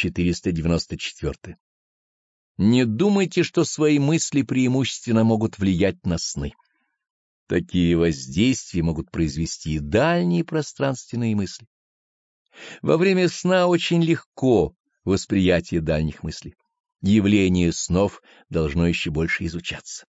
494. Не думайте, что свои мысли преимущественно могут влиять на сны. Такие воздействия могут произвести и дальние пространственные мысли. Во время сна очень легко восприятие дальних мыслей. Явление снов должно еще больше изучаться.